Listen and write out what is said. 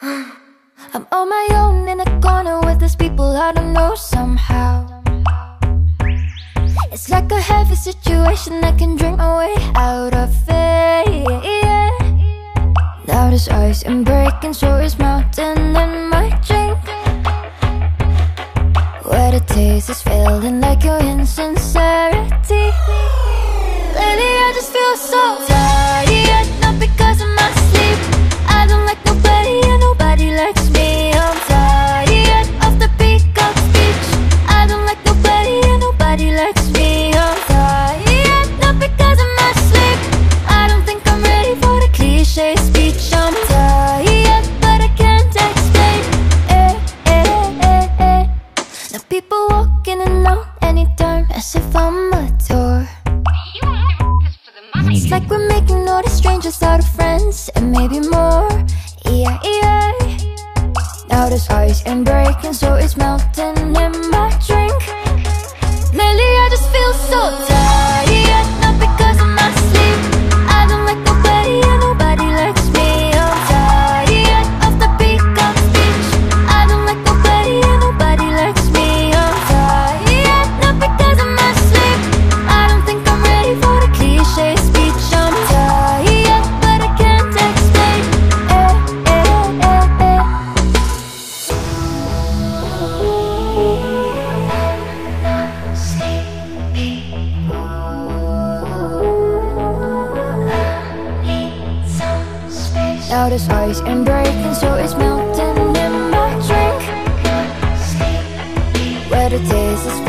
I'm on my own in a corner with these people I don't know somehow. It's like a heavy situation I can drink my way out of it. Now there's ice and breaking, so it's melting in my drink. What it tastes is feeling like your walk in and out anytime as if I'm a tour. Mm. It's like we're making all the strangers out of friends and maybe more. Yeah, yeah. Now there's ice and breaking, so it's melting Now there's ice and breaking, so it's melting in my drink. Where the taste is